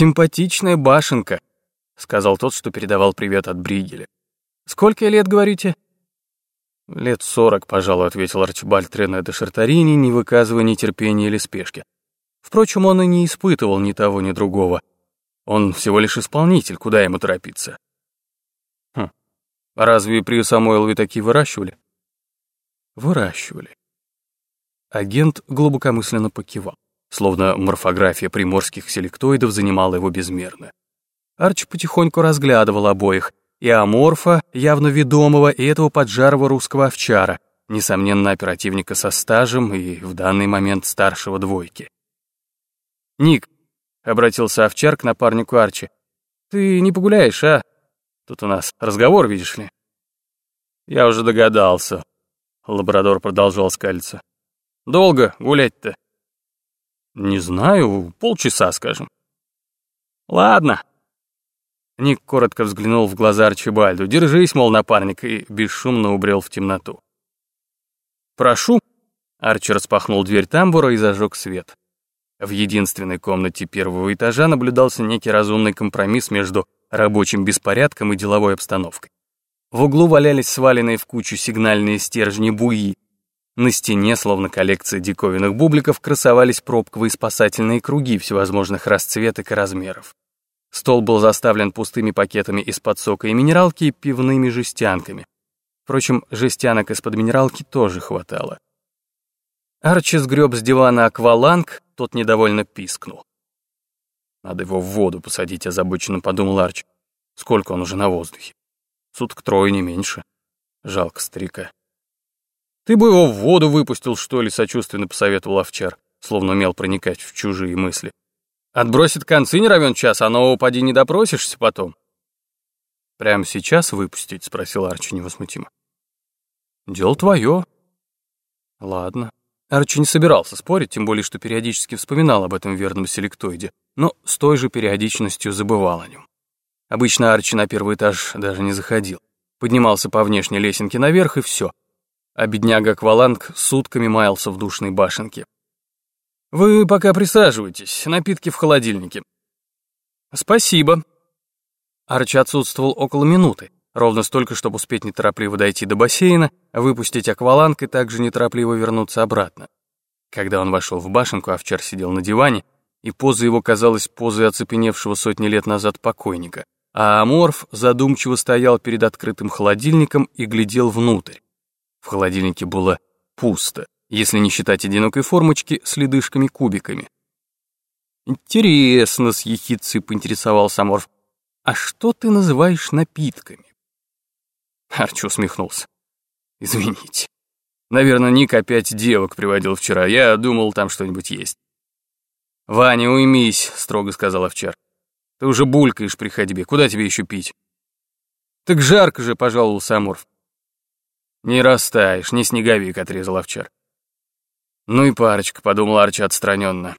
«Симпатичная башенка», — сказал тот, что передавал привет от Бригеля. «Сколько лет, говорите?» «Лет сорок, пожалуй», — ответил Арчибальд Рене де Шартарини, не выказывая ни терпения или спешки. Впрочем, он и не испытывал ни того, ни другого. Он всего лишь исполнитель, куда ему торопиться. Хм, разве при Самуэлове такие выращивали? Выращивали. Агент глубокомысленно покивал, словно морфография приморских селектоидов занимала его безмерно. Арчи потихоньку разглядывал обоих, и аморфа, явно ведомого, и этого поджарого русского овчара, несомненно, оперативника со стажем и в данный момент старшего двойки. «Ник», — обратился овчар к напарнику Арчи, — «ты не погуляешь, а? Тут у нас разговор, видишь ли». «Я уже догадался», — лабрадор продолжал скалиться. «Долго гулять-то?» «Не знаю, полчаса, скажем». «Ладно», Ник коротко взглянул в глаза Арчибальду. «Держись, мол, напарник», и бесшумно убрел в темноту. «Прошу». Арчи распахнул дверь тамбура и зажег свет. В единственной комнате первого этажа наблюдался некий разумный компромисс между рабочим беспорядком и деловой обстановкой. В углу валялись сваленные в кучу сигнальные стержни буи. На стене, словно коллекция диковинных бубликов, красовались пробковые спасательные круги всевозможных расцветок и размеров. Стол был заставлен пустыми пакетами из-под сока и минералки и пивными жестянками. Впрочем, жестянок из-под минералки тоже хватало. Арчи сгреб с дивана акваланг, тот недовольно пискнул. «Надо его в воду посадить», — озабоченно подумал Арчи. «Сколько он уже на воздухе? Суток трое, не меньше. Жалко старика». «Ты бы его в воду выпустил, что ли?» — сочувственно посоветовал овчар, словно умел проникать в чужие мысли. Отбросит концы не равен час, а нового поди не допросишься потом. Прямо сейчас выпустить? Спросил Арчи невозмутимо. Дело твое. Ладно. Арчи не собирался спорить, тем более, что периодически вспоминал об этом верном селектоиде, но с той же периодичностью забывал о нем. Обычно Арчи на первый этаж даже не заходил. Поднимался по внешней лесенке наверх и все. А бедняга Кваланг сутками маялся в душной башенке. «Вы пока присаживайтесь, напитки в холодильнике». «Спасибо». Арчи отсутствовал около минуты, ровно столько, чтобы успеть неторопливо дойти до бассейна, выпустить акваланг и также неторопливо вернуться обратно. Когда он вошел в башенку, Овчар сидел на диване, и поза его казалась позой оцепеневшего сотни лет назад покойника, а Аморф задумчиво стоял перед открытым холодильником и глядел внутрь. В холодильнике было пусто если не считать одинокой формочки с ледышками-кубиками. «Интересно», — с ехидцей поинтересовался Морф, «а что ты называешь напитками?» Арчи усмехнулся. «Извините. Наверное, Ник опять девок приводил вчера. Я думал, там что-нибудь есть». «Ваня, уймись», — строго сказал овчар. «Ты уже булькаешь при ходьбе. Куда тебе еще пить?» «Так жарко же», — пожаловался Аморф. «Не растаешь, не снеговик», — отрезал овчар. Ну и парочка, подумал Арчи отстраненно.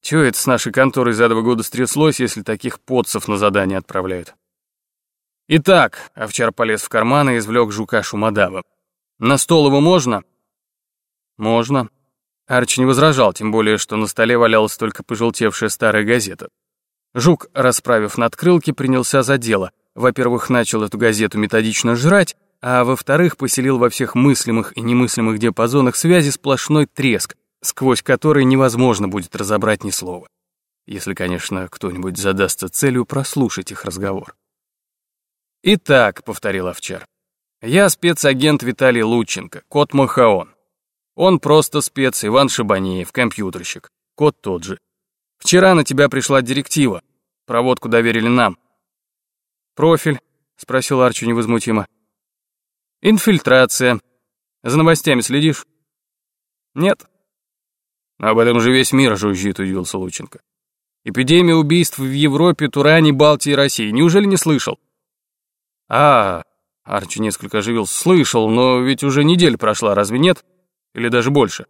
Чего это с нашей конторой за два года стряслось, если таких подцев на задание отправляют? Итак, овчар полез в карман и извлек жука Шумадава. На стол его можно? Можно. Арчи не возражал, тем более, что на столе валялась только пожелтевшая старая газета. Жук, расправив надкрылки, принялся за дело. Во-первых, начал эту газету методично жрать, а во-вторых, поселил во всех мыслимых и немыслимых диапазонах связи сплошной треск, сквозь который невозможно будет разобрать ни слова. Если, конечно, кто-нибудь задастся целью прослушать их разговор. «Итак», — повторил Овчар, — «я спецагент Виталий Лученко, кот Махаон. Он просто спец Иван Шабанеев, компьютерщик, кот тот же. Вчера на тебя пришла директива, проводку доверили нам». «Профиль?» — спросил Арчи невозмутимо. Инфильтрация. За новостями следишь? Нет. Об этом же весь мир жужжит, удивился Лученко. Эпидемия убийств в Европе, Туране, Балтии и России. Неужели не слышал? А, Арчи несколько оживился. Слышал, но ведь уже неделя прошла, разве нет? Или даже больше?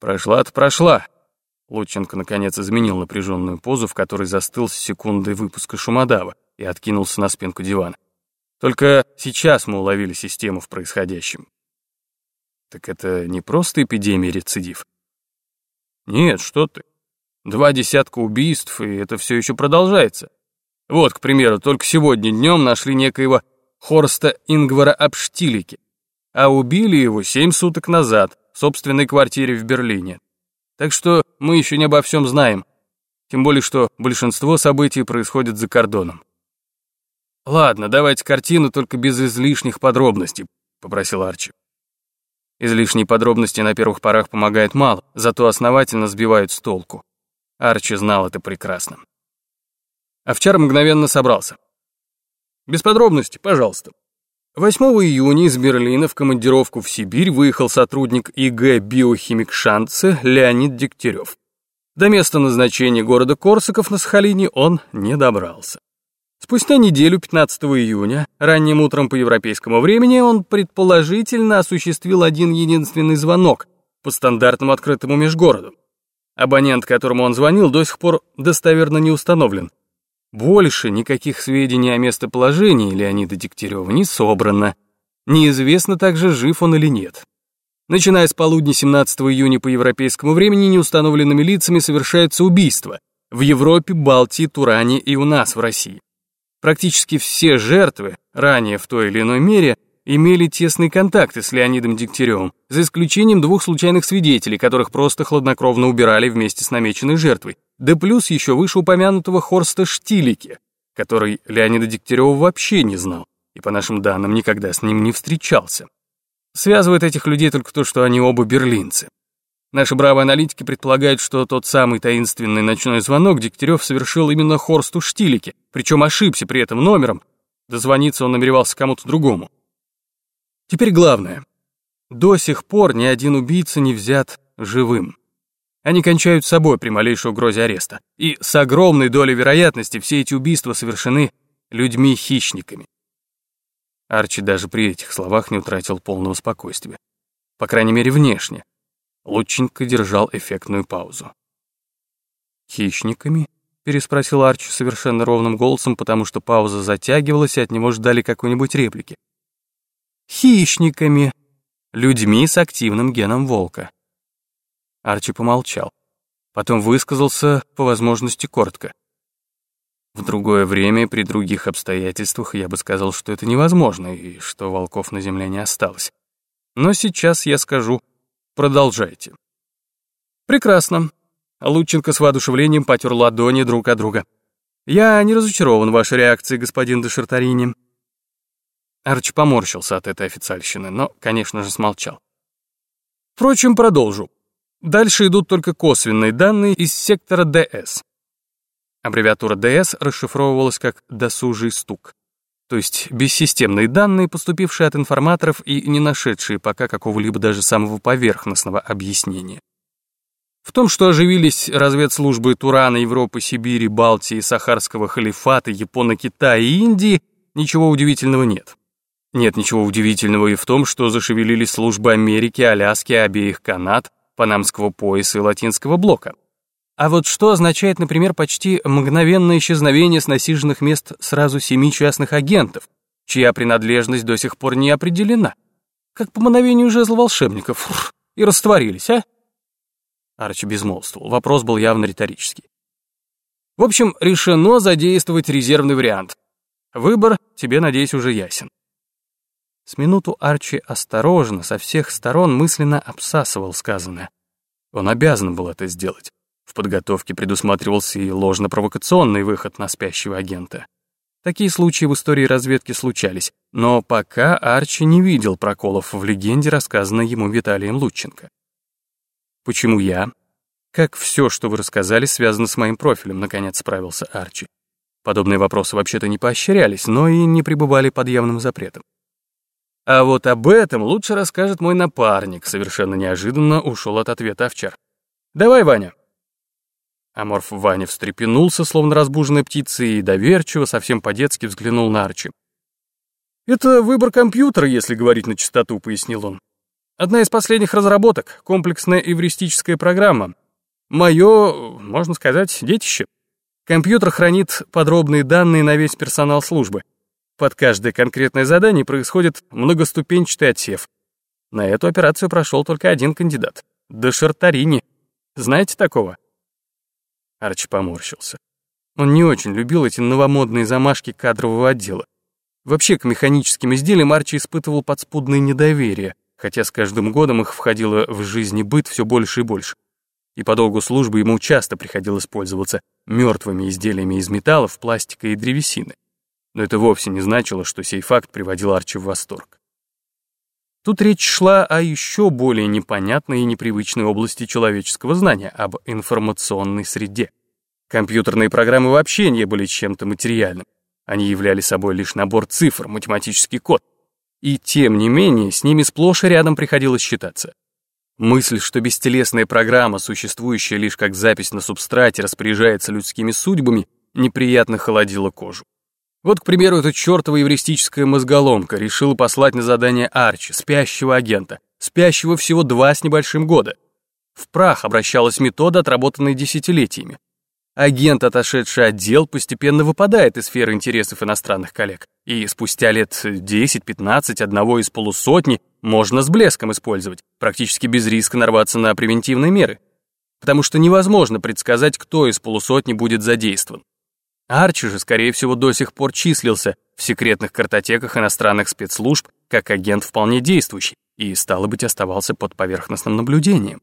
Прошла-то прошла. Лученко наконец изменил напряженную позу, в которой застыл с секундой выпуска шумодава и откинулся на спинку дивана. Только сейчас мы уловили систему в происходящем. Так это не просто эпидемия рецидив? Нет, что ты. Два десятка убийств, и это все еще продолжается. Вот, к примеру, только сегодня днем нашли некоего Хорста Ингвара Апштилики, а убили его семь суток назад в собственной квартире в Берлине. Так что мы еще не обо всем знаем, тем более что большинство событий происходит за кордоном. «Ладно, давайте картину, только без излишних подробностей», — попросил Арчи. Излишние подробности на первых порах помогают мало, зато основательно сбивают с толку. Арчи знал это прекрасно. Овчар мгновенно собрался. Без подробностей, пожалуйста. 8 июня из Берлина в командировку в Сибирь выехал сотрудник ИГ «Биохимик Шанце» Леонид Дегтярев. До места назначения города Корсаков на Сахалине он не добрался. Спустя неделю, 15 июня, ранним утром по европейскому времени, он предположительно осуществил один единственный звонок по стандартному открытому межгороду. Абонент, которому он звонил, до сих пор достоверно не установлен. Больше никаких сведений о местоположении Леонида Дегтярева не собрано. Неизвестно также, жив он или нет. Начиная с полудня 17 июня по европейскому времени неустановленными лицами совершается убийство в Европе, Балтии, Туране и у нас в России. Практически все жертвы, ранее в той или иной мере, имели тесные контакты с Леонидом Дегтяревым, за исключением двух случайных свидетелей, которых просто хладнокровно убирали вместе с намеченной жертвой, да плюс еще вышеупомянутого Хорста Штилики, который Леонида Дегтярева вообще не знал и, по нашим данным, никогда с ним не встречался. Связывает этих людей только то, что они оба берлинцы. Наши бравые аналитики предполагают, что тот самый таинственный ночной звонок Дегтярев совершил именно Хорсту Штилике, причем ошибся при этом номером, дозвониться он намеревался кому-то другому. Теперь главное. До сих пор ни один убийца не взят живым. Они кончают собой при малейшей угрозе ареста. И с огромной долей вероятности все эти убийства совершены людьми-хищниками. Арчи даже при этих словах не утратил полного спокойствия. По крайней мере, внешне. Лученко держал эффектную паузу. «Хищниками?» — переспросил Арчи совершенно ровным голосом, потому что пауза затягивалась, и от него ждали какой-нибудь реплики. «Хищниками. Людьми с активным геном волка». Арчи помолчал. Потом высказался, по возможности, коротко. В другое время, при других обстоятельствах, я бы сказал, что это невозможно, и что волков на земле не осталось. Но сейчас я скажу Продолжайте. Прекрасно. Лученко с воодушевлением потер ладони друг от друга. Я не разочарован вашей реакцией, господин де Шартарини. Арч поморщился от этой официальщины, но, конечно же, смолчал. Впрочем, продолжу. Дальше идут только косвенные данные из сектора ДС. Аббревиатура ДС расшифровывалась как «досужий стук» то есть бессистемные данные, поступившие от информаторов и не нашедшие пока какого-либо даже самого поверхностного объяснения. В том, что оживились разведслужбы Турана, Европы, Сибири, Балтии, Сахарского халифата, Японо-Китая и Индии, ничего удивительного нет. Нет ничего удивительного и в том, что зашевелились службы Америки, Аляски, обеих Канад, Панамского пояса и Латинского блока. А вот что означает, например, почти мгновенное исчезновение с насиженных мест сразу семи частных агентов, чья принадлежность до сих пор не определена? Как по мановению жезла волшебников. Фур, и растворились, а? Арчи безмолвствовал. Вопрос был явно риторический. В общем, решено задействовать резервный вариант. Выбор тебе, надеюсь, уже ясен. С минуту Арчи осторожно, со всех сторон мысленно обсасывал сказанное. Он обязан был это сделать. В подготовке предусматривался и ложно-провокационный выход на спящего агента. Такие случаи в истории разведки случались, но пока Арчи не видел проколов в легенде, рассказанной ему Виталием Лученко. «Почему я?» «Как все, что вы рассказали, связано с моим профилем», — наконец справился Арчи. Подобные вопросы вообще-то не поощрялись, но и не пребывали под явным запретом. А вот об этом лучше расскажет мой напарник, совершенно неожиданно ушел от ответа овчар. «Давай, Ваня, Аморф Ваня встрепенулся, словно разбуженная птица, и доверчиво, совсем по-детски взглянул на Арчи. «Это выбор компьютера, если говорить на чистоту», — пояснил он. «Одна из последних разработок, комплексная эвристическая программа. Мое, можно сказать, детище. Компьютер хранит подробные данные на весь персонал службы. Под каждое конкретное задание происходит многоступенчатый отсев. На эту операцию прошел только один кандидат — Дешартарини. Знаете такого?» Арчи поморщился. Он не очень любил эти новомодные замашки кадрового отдела. Вообще к механическим изделиям Арчи испытывал подспудное недоверие, хотя с каждым годом их входило в жизни быт все больше и больше. И по долгу службы ему часто приходилось пользоваться мертвыми изделиями из металлов, пластика и древесины. Но это вовсе не значило, что сей факт приводил Арчи в восторг. Тут речь шла о еще более непонятной и непривычной области человеческого знания, об информационной среде. Компьютерные программы вообще не были чем-то материальным. Они являли собой лишь набор цифр, математический код. И тем не менее, с ними сплошь и рядом приходилось считаться. Мысль, что бестелесная программа, существующая лишь как запись на субстрате, распоряжается людскими судьбами, неприятно холодила кожу. Вот, к примеру, эта чертова евристическая мозголомка решила послать на задание Арчи, спящего агента, спящего всего два с небольшим года. В прах обращалась метода, отработанная десятилетиями. Агент, отошедший отдел, постепенно выпадает из сферы интересов иностранных коллег, и спустя лет 10-15 одного из полусотни можно с блеском использовать, практически без риска нарваться на превентивные меры. Потому что невозможно предсказать, кто из полусотни будет задействован. Арчи же, скорее всего, до сих пор числился в секретных картотеках иностранных спецслужб как агент вполне действующий и, стало быть, оставался под поверхностным наблюдением.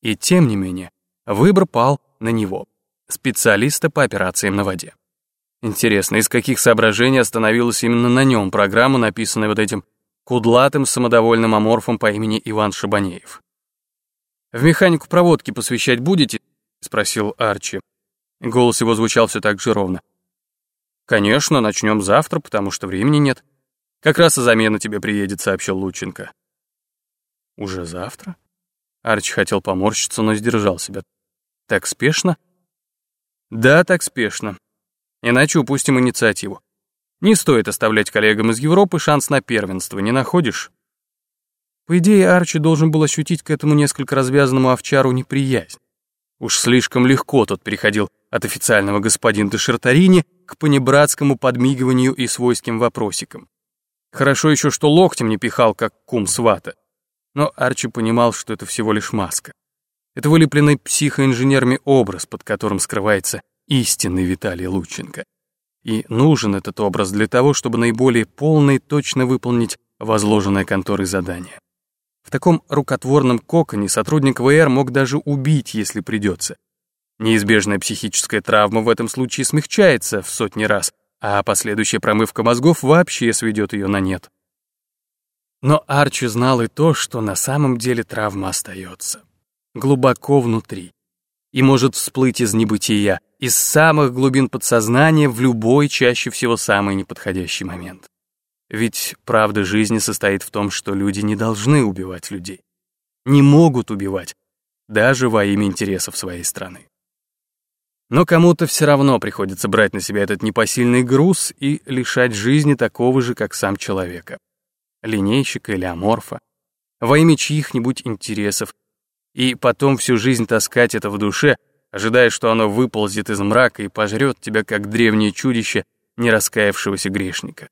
И тем не менее, выбор пал на него, специалиста по операциям на воде. Интересно, из каких соображений остановилась именно на нем программа, написанная вот этим кудлатым самодовольным аморфом по имени Иван Шабанеев. «В механику проводки посвящать будете?» — спросил Арчи. Голос его звучал все так же ровно. «Конечно, начнем завтра, потому что времени нет. Как раз и замена тебе приедет», — сообщил Лученко. «Уже завтра?» Арчи хотел поморщиться, но сдержал себя. «Так спешно?» «Да, так спешно. Иначе упустим инициативу. Не стоит оставлять коллегам из Европы шанс на первенство, не находишь?» По идее, Арчи должен был ощутить к этому несколько развязанному овчару неприязнь. Уж слишком легко тот переходил от официального господина де Шартарини к понебратскому подмигиванию и свойским вопросикам. Хорошо еще, что локтем не пихал, как кум свата. Но Арчи понимал, что это всего лишь маска. Это вылепленный психоинженерами образ, под которым скрывается истинный Виталий Лученко. И нужен этот образ для того, чтобы наиболее полно и точно выполнить возложенное конторой задание. В таком рукотворном коконе сотрудник ВР мог даже убить, если придется. Неизбежная психическая травма в этом случае смягчается в сотни раз, а последующая промывка мозгов вообще сведет ее на нет. Но Арчи знал и то, что на самом деле травма остается. Глубоко внутри. И может всплыть из небытия, из самых глубин подсознания в любой, чаще всего самый неподходящий момент. Ведь правда жизни состоит в том, что люди не должны убивать людей. Не могут убивать, даже во имя интересов своей страны. Но кому-то все равно приходится брать на себя этот непосильный груз и лишать жизни такого же, как сам человека. Линейщика или аморфа. Во имя чьих-нибудь интересов. И потом всю жизнь таскать это в душе, ожидая, что оно выползет из мрака и пожрет тебя, как древнее чудище не раскаявшегося грешника.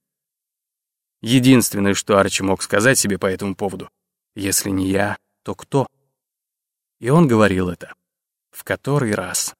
Единственное, что Арчи мог сказать себе по этому поводу, если не я, то кто? И он говорил это в который раз.